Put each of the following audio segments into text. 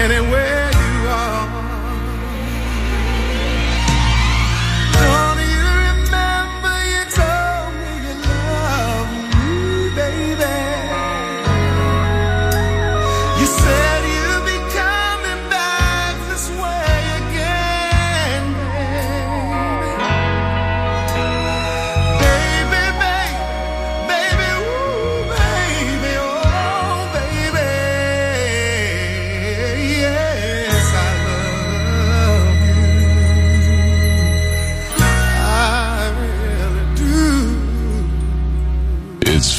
anyway.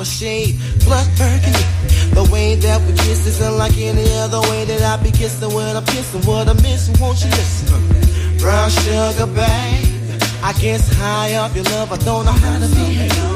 A shade blood burgundy. The way that we kiss is unlike any other way that I be kissing when I'm kissing. What I'm missing, won't you listen? Brown sugar, babe. I guess high up your love, I don't know how to behave.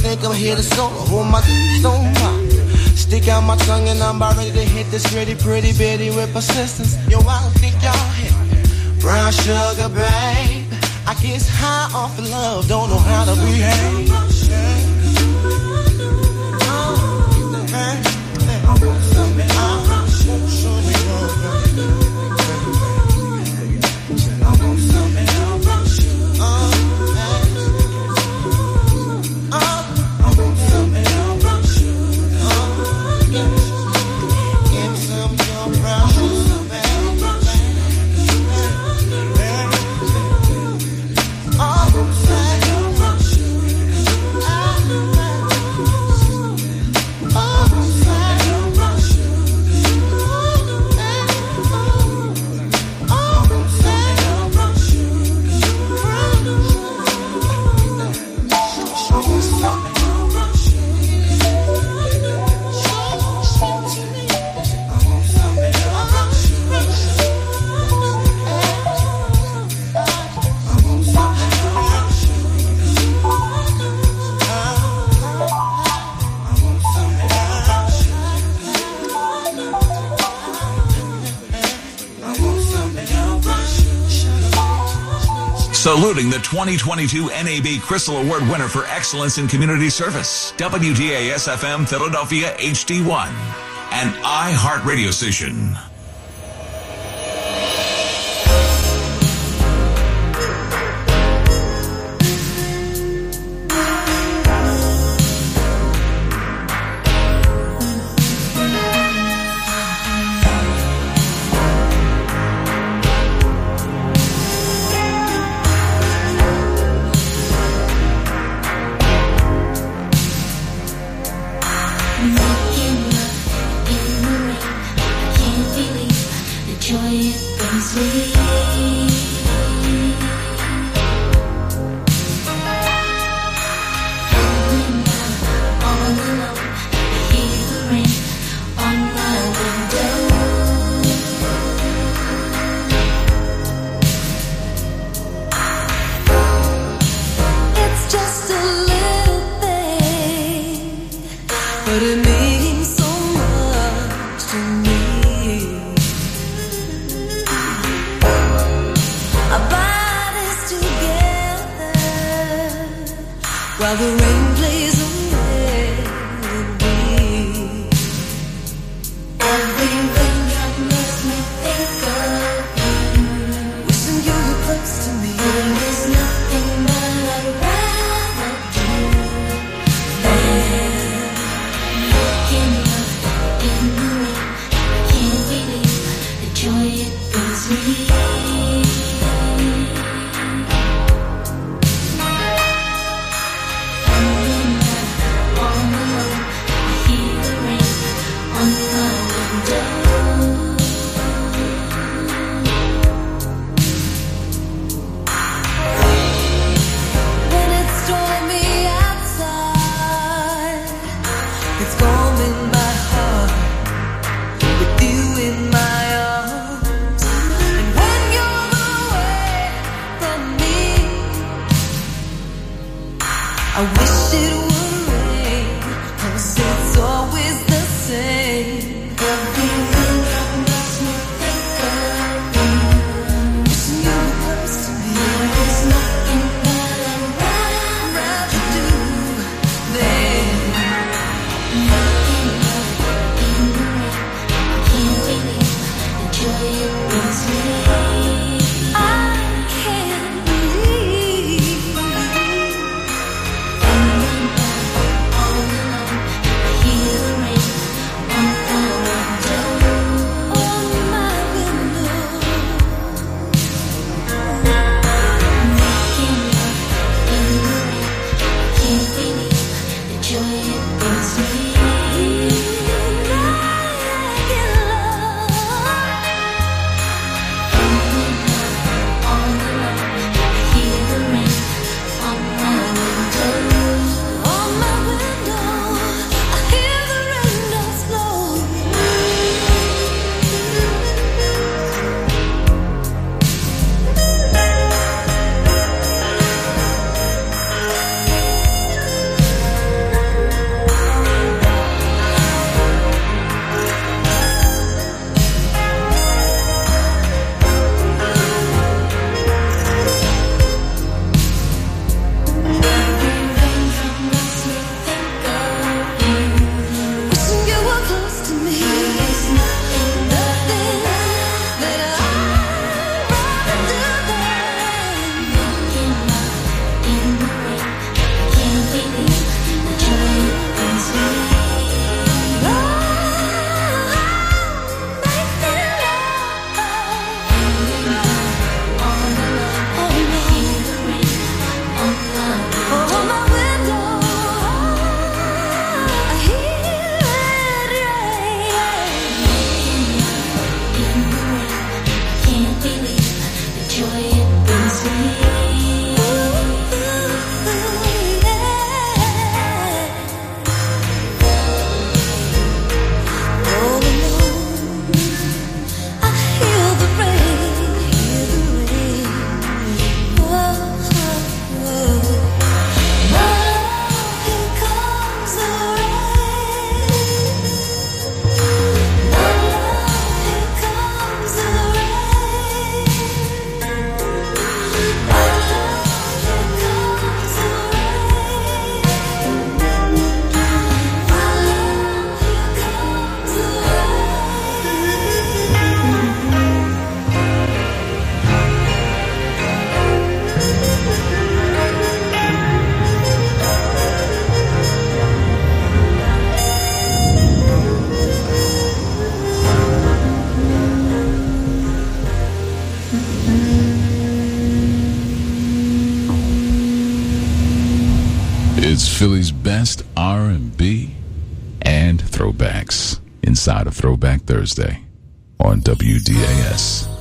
Think I'm here to solo. Hold my mind. Stick out my tongue and I'm about ready to hit this pretty, pretty bitty with persistence. Yo, I don't think y'all hit Brown sugar, babe. I guess high off of love, don't know how to behave. Saluting the 2022 NAB Crystal Award winner for excellence in community service, WDAS FM Philadelphia HD1, an iHeart radio station. Throwbacks inside of Throwback Thursday on WDAS.